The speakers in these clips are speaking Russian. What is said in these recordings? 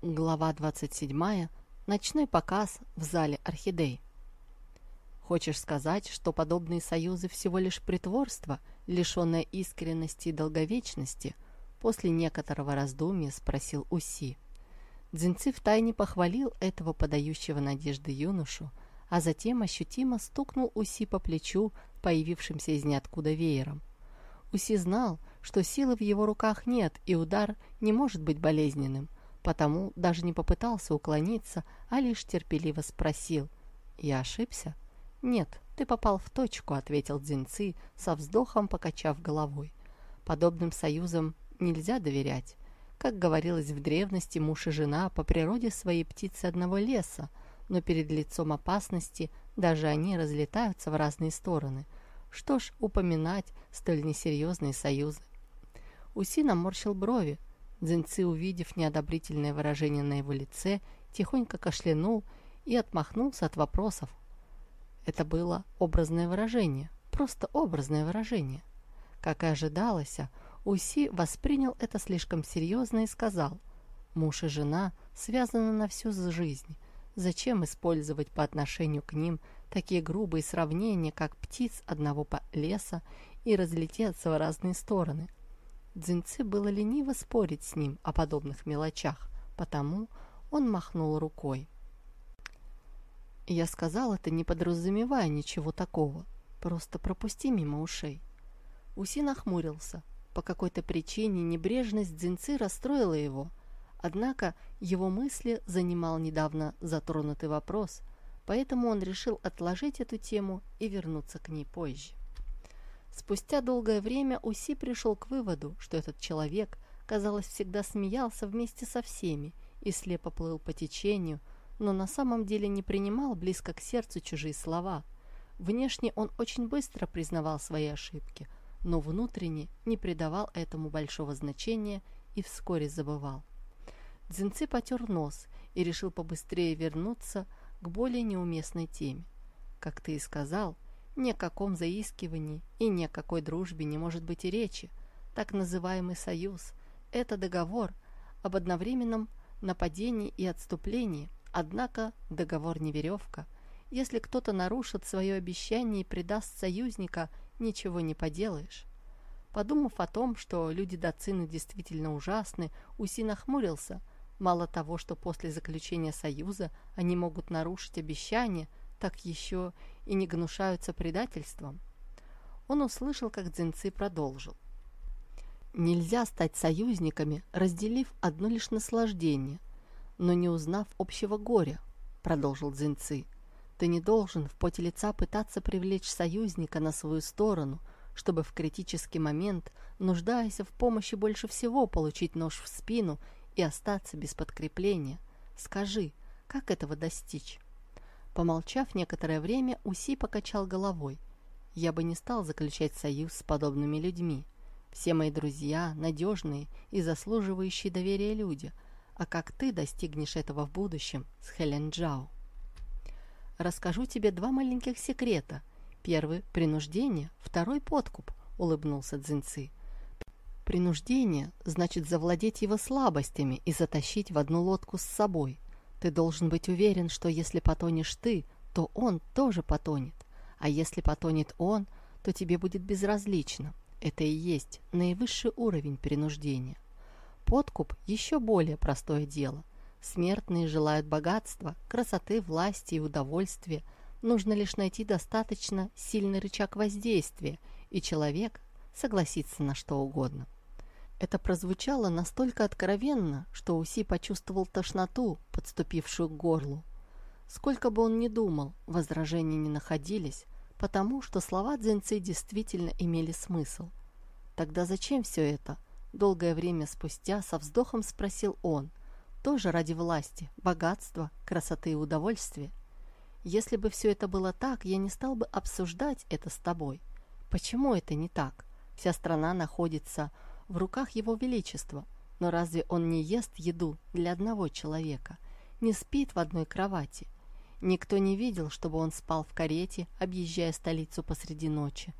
Глава 27. Ночной показ в зале Орхидей. Хочешь сказать, что подобные союзы всего лишь притворство, лишенное искренности и долговечности? После некоторого раздумья спросил Уси. Дзинцы втайне похвалил этого подающего надежды юношу, а затем ощутимо стукнул Уси по плечу, появившимся из ниоткуда веером. Уси знал, что силы в его руках нет, и удар не может быть болезненным, потому даже не попытался уклониться, а лишь терпеливо спросил. «Я ошибся?» «Нет, ты попал в точку», — ответил Дзинцы, со вздохом покачав головой. «Подобным союзам нельзя доверять. Как говорилось в древности, муж и жена по природе своей птицы одного леса, но перед лицом опасности даже они разлетаются в разные стороны. Что ж упоминать столь несерьезные союзы? Уси наморщил брови. Дзинцы, увидев неодобрительное выражение на его лице, тихонько кашлянул и отмахнулся от вопросов. Это было образное выражение, просто образное выражение. Как и ожидалось, Уси воспринял это слишком серьезно и сказал, «Муж и жена связаны на всю жизнь. Зачем использовать по отношению к ним такие грубые сравнения, как птиц одного леса, и разлететься в разные стороны?» Дзинцы было лениво спорить с ним о подобных мелочах, потому он махнул рукой. Я сказал это, не подразумевая ничего такого. Просто пропусти мимо ушей. Уси нахмурился. По какой-то причине небрежность Дзинцы расстроила его. Однако его мысли занимал недавно затронутый вопрос, поэтому он решил отложить эту тему и вернуться к ней позже. Спустя долгое время Уси пришел к выводу, что этот человек, казалось, всегда смеялся вместе со всеми и слепо плыл по течению, но на самом деле не принимал близко к сердцу чужие слова. Внешне он очень быстро признавал свои ошибки, но внутренне не придавал этому большого значения и вскоре забывал. Дзинцы потер нос и решил побыстрее вернуться к более неуместной теме. Как ты и сказал, — ни о каком заискивании и ни о какой дружбе не может быть и речи. Так называемый союз – это договор об одновременном нападении и отступлении, однако договор не веревка. Если кто-то нарушит свое обещание и предаст союзника, ничего не поделаешь. Подумав о том, что люди Дацины действительно ужасны, Уси нахмурился. Мало того, что после заключения союза они могут нарушить обещание, так еще и не гнушаются предательством. Он услышал, как Дзинцы продолжил. Нельзя стать союзниками, разделив одно лишь наслаждение, но не узнав общего горя, продолжил Дзинцы. Ты не должен в поте лица пытаться привлечь союзника на свою сторону, чтобы в критический момент, нуждаясь в помощи больше всего, получить нож в спину и остаться без подкрепления. Скажи, как этого достичь? Помолчав некоторое время, Уси покачал головой. «Я бы не стал заключать союз с подобными людьми. Все мои друзья – надежные и заслуживающие доверия люди. А как ты достигнешь этого в будущем с Хелен Джао?» «Расскажу тебе два маленьких секрета. Первый – принуждение, второй – подкуп», – улыбнулся Цзиньци. «Принуждение значит завладеть его слабостями и затащить в одну лодку с собой – ты должен быть уверен, что если потонешь ты, то он тоже потонет. А если потонет он, то тебе будет безразлично. Это и есть наивысший уровень принуждения. Подкуп – еще более простое дело. Смертные желают богатства, красоты, власти и удовольствия. Нужно лишь найти достаточно сильный рычаг воздействия, и человек согласится на что угодно. Это прозвучало настолько откровенно, что Уси почувствовал тошноту, подступившую к горлу. Сколько бы он ни думал, возражений не находились, потому что слова Дзенци действительно имели смысл. Тогда зачем все это? Долгое время спустя со вздохом спросил он. Тоже ради власти, богатства, красоты и удовольствия. Если бы все это было так, я не стал бы обсуждать это с тобой. Почему это не так? Вся страна находится в руках его величества. Но разве он не ест еду для одного человека, не спит в одной кровати? Никто не видел, чтобы он спал в карете, объезжая столицу посреди ночи.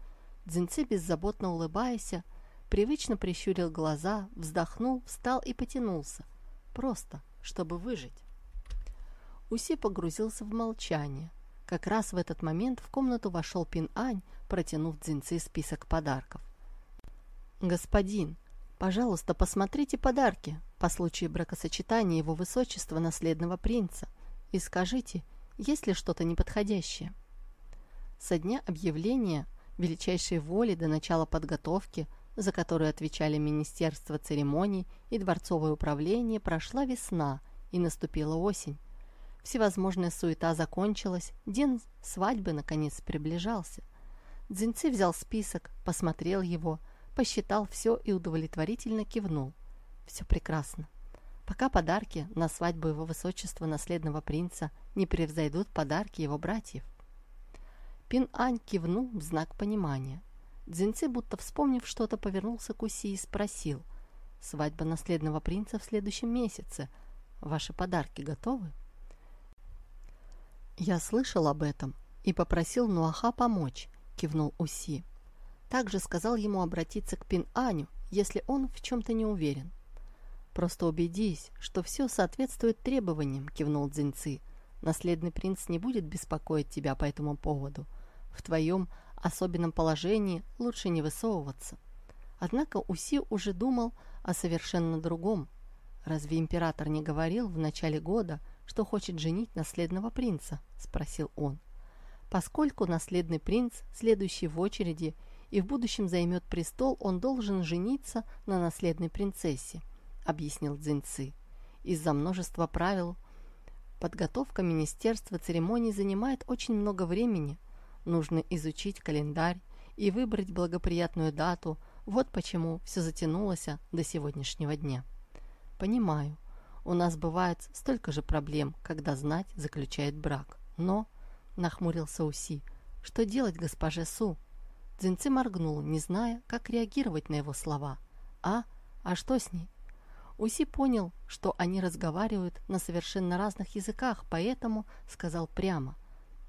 Дзинцы, беззаботно улыбаясь, привычно прищурил глаза, вздохнул, встал и потянулся. Просто чтобы выжить. Уси погрузился в молчание. Как раз в этот момент в комнату вошел Пин Ань, протянув Дзинцы список подарков. «Господин, пожалуйста, посмотрите подарки по случаю бракосочетания его высочества наследного принца и скажите, есть ли что-то неподходящее». Со дня объявления величайшей воли до начала подготовки, за которую отвечали Министерство церемоний и Дворцовое управление, прошла весна и наступила осень. Всевозможная суета закончилась, день свадьбы наконец приближался. Дзинцы взял список, посмотрел его, посчитал все и удовлетворительно кивнул. Все прекрасно. Пока подарки на свадьбу его высочества наследного принца не превзойдут подарки его братьев. Пин-Ань кивнул в знак понимания. Дзинцы, будто вспомнив что-то, повернулся к Уси и спросил. «Свадьба наследного принца в следующем месяце. Ваши подарки готовы?» «Я слышал об этом и попросил Нуаха помочь», — кивнул Уси. Также сказал ему обратиться к Пин-Аню, если он в чем-то не уверен. «Просто убедись, что все соответствует требованиям», — кивнул Дзинцы. «Наследный принц не будет беспокоить тебя по этому поводу. В твоем особенном положении лучше не высовываться». Однако Уси уже думал о совершенно другом. Разве император не говорил в начале года, что хочет женить наследного принца?» – спросил он. «Поскольку наследный принц, следующий в очереди, и в будущем займет престол, он должен жениться на наследной принцессе», – объяснил Цзиньцы. «Из-за множества правил подготовка министерства церемоний занимает очень много времени. Нужно изучить календарь и выбрать благоприятную дату. Вот почему все затянулось до сегодняшнего дня». «Понимаю», у нас бывает столько же проблем, когда знать заключает брак. Но, нахмурился Уси, что делать госпоже Су? Дзинцы моргнул, не зная, как реагировать на его слова. А? А что с ней? Уси понял, что они разговаривают на совершенно разных языках, поэтому сказал прямо.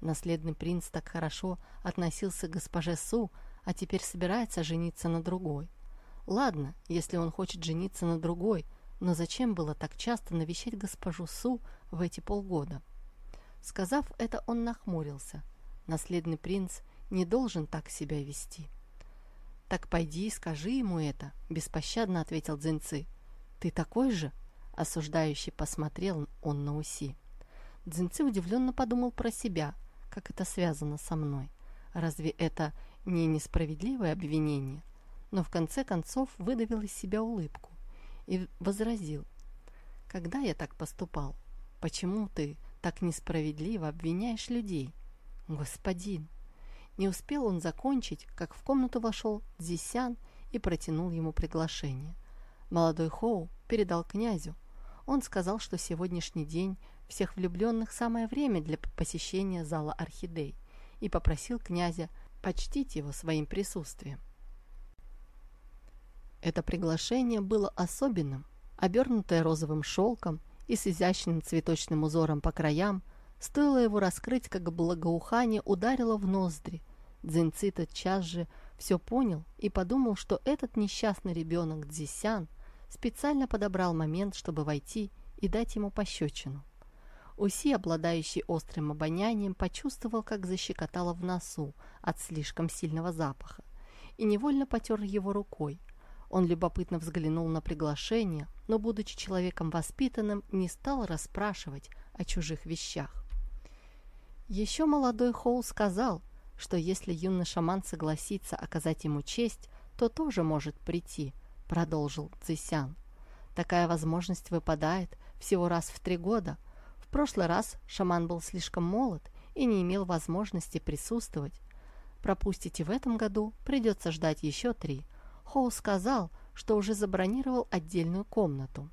Наследный принц так хорошо относился к госпоже Су, а теперь собирается жениться на другой. Ладно, если он хочет жениться на другой – но зачем было так часто навещать госпожу Су в эти полгода? Сказав это, он нахмурился. Наследный принц не должен так себя вести. «Так пойди и скажи ему это», — беспощадно ответил Дзинцы. «Ты такой же?» — осуждающий посмотрел он на Уси. Дзинцы удивленно подумал про себя, как это связано со мной. Разве это не несправедливое обвинение? Но в конце концов выдавил из себя улыбку и возразил. «Когда я так поступал? Почему ты так несправедливо обвиняешь людей? Господин!» Не успел он закончить, как в комнату вошел Дзисян и протянул ему приглашение. Молодой Хоу передал князю. Он сказал, что сегодняшний день всех влюбленных самое время для посещения зала орхидей и попросил князя почтить его своим присутствием. Это приглашение было особенным, обернутое розовым шелком и с изящным цветочным узором по краям, стоило его раскрыть, как благоухание ударило в ноздри. Дзинци тотчас же все понял и подумал, что этот несчастный ребенок Дзисян специально подобрал момент, чтобы войти и дать ему пощечину. Уси, обладающий острым обонянием, почувствовал, как защекотало в носу от слишком сильного запаха, и невольно потер его рукой, он любопытно взглянул на приглашение, но, будучи человеком воспитанным, не стал расспрашивать о чужих вещах. Еще молодой Хоу сказал, что если юный шаман согласится оказать ему честь, то тоже может прийти, продолжил Цисян. Такая возможность выпадает всего раз в три года. В прошлый раз шаман был слишком молод и не имел возможности присутствовать. Пропустите в этом году, придется ждать еще три – Хоу сказал, что уже забронировал отдельную комнату.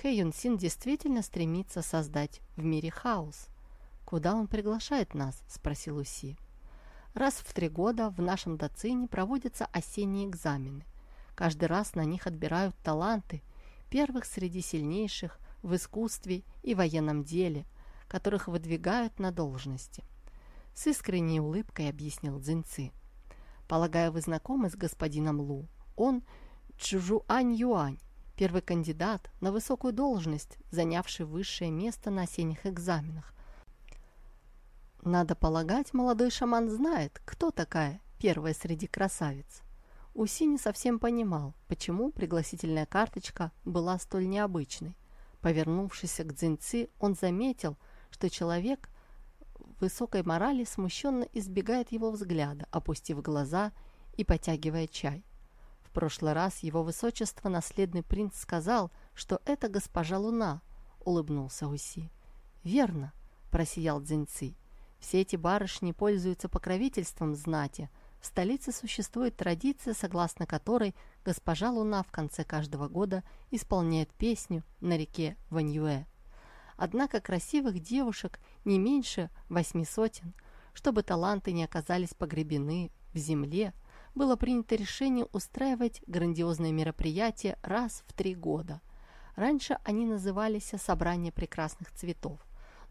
Хэ Юн Син действительно стремится создать в мире хаос. «Куда он приглашает нас?» – спросил Уси. Раз в три года в нашем Дацине проводятся осенние экзамены. Каждый раз на них отбирают таланты, первых среди сильнейших в искусстве и военном деле, которых выдвигают на должности. С искренней улыбкой объяснил Цзиньцы. Полагаю, вы знакомы с господином Лу. Он Чжуань Юань, первый кандидат на высокую должность, занявший высшее место на осенних экзаменах. Надо полагать, молодой шаман знает, кто такая первая среди красавиц. Уси не совсем понимал, почему пригласительная карточка была столь необычной. Повернувшись к Дзиньци, он заметил, что человек высокой морали смущенно избегает его взгляда, опустив глаза и потягивая чай. В прошлый раз его высочество, наследный принц, сказал, что это госпожа Луна, улыбнулся Уси. «Верно», – просиял Дзиньци. «Все эти барышни пользуются покровительством знати. В столице существует традиция, согласно которой госпожа Луна в конце каждого года исполняет песню на реке Ваньюэ. Однако красивых девушек не меньше восьми сотен. Чтобы таланты не оказались погребены в земле, было принято решение устраивать грандиозные мероприятия раз в три года. Раньше они назывались «Собрание прекрасных цветов»,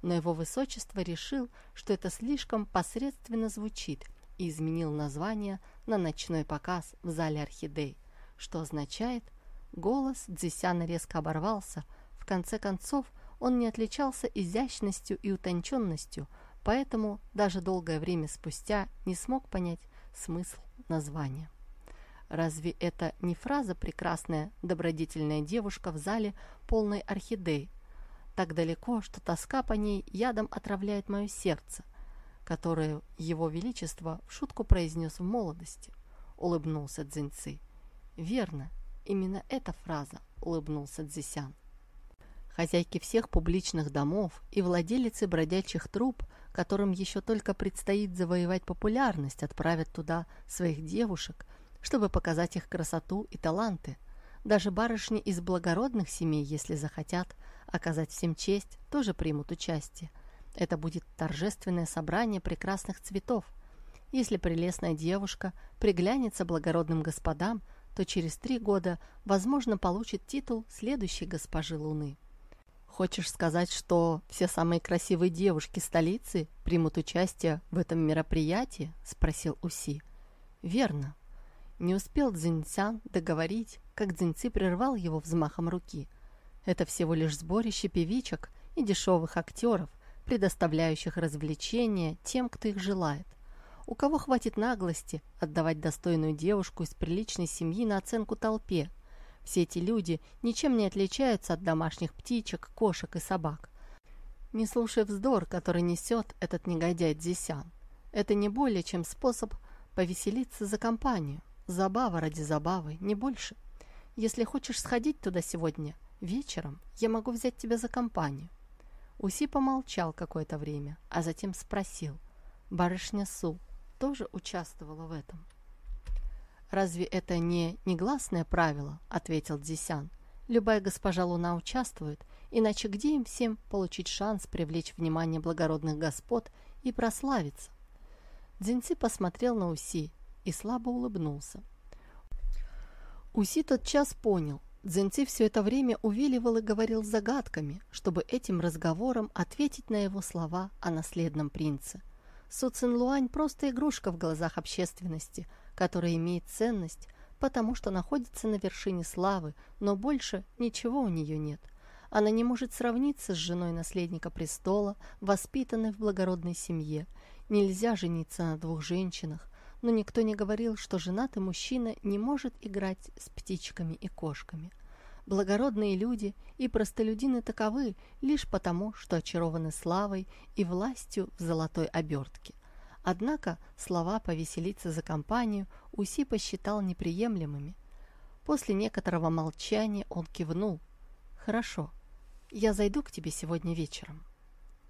но его высочество решил, что это слишком посредственно звучит и изменил название на ночной показ в зале орхидей, что означает «голос Дзисяна резко оборвался, в конце концов – он не отличался изящностью и утонченностью, поэтому даже долгое время спустя не смог понять смысл названия. Разве это не фраза «прекрасная, добродетельная девушка в зале полной орхидей»? Так далеко, что тоска по ней ядом отравляет мое сердце, которое его величество в шутку произнес в молодости, улыбнулся Цзиньци. Верно, именно эта фраза, улыбнулся Цзисян. Хозяйки всех публичных домов и владелицы бродячих труб, которым еще только предстоит завоевать популярность, отправят туда своих девушек, чтобы показать их красоту и таланты. Даже барышни из благородных семей, если захотят оказать всем честь, тоже примут участие. Это будет торжественное собрание прекрасных цветов. Если прелестная девушка приглянется благородным господам, то через три года, возможно, получит титул следующей госпожи Луны. Хочешь сказать, что все самые красивые девушки столицы примут участие в этом мероприятии? Спросил Уси. Верно. Не успел Цзиньцян договорить, как Цзиньци прервал его взмахом руки. Это всего лишь сборище певичек и дешевых актеров, предоставляющих развлечения тем, кто их желает. У кого хватит наглости отдавать достойную девушку из приличной семьи на оценку толпе – все эти люди ничем не отличаются от домашних птичек, кошек и собак. Не слушай вздор, который несет этот негодяй Дзисян. Это не более чем способ повеселиться за компанию. Забава ради забавы, не больше. Если хочешь сходить туда сегодня, вечером, я могу взять тебя за компанию. Уси помолчал какое-то время, а затем спросил. Барышня Су тоже участвовала в этом. «Разве это не негласное правило?» – ответил Дзисян. «Любая госпожа Луна участвует, иначе где им всем получить шанс привлечь внимание благородных господ и прославиться?» Дзиньци посмотрел на Уси и слабо улыбнулся. Уси тот час понял. Дзиньци все это время увиливал и говорил загадками, чтобы этим разговором ответить на его слова о наследном принце. Су Луань просто игрушка в глазах общественности – которая имеет ценность, потому что находится на вершине славы, но больше ничего у нее нет. Она не может сравниться с женой наследника престола, воспитанной в благородной семье. Нельзя жениться на двух женщинах, но никто не говорил, что женатый мужчина не может играть с птичками и кошками. Благородные люди и простолюдины таковы лишь потому, что очарованы славой и властью в золотой обертке. Однако слова «повеселиться за компанию» Уси посчитал неприемлемыми. После некоторого молчания он кивнул. «Хорошо, я зайду к тебе сегодня вечером».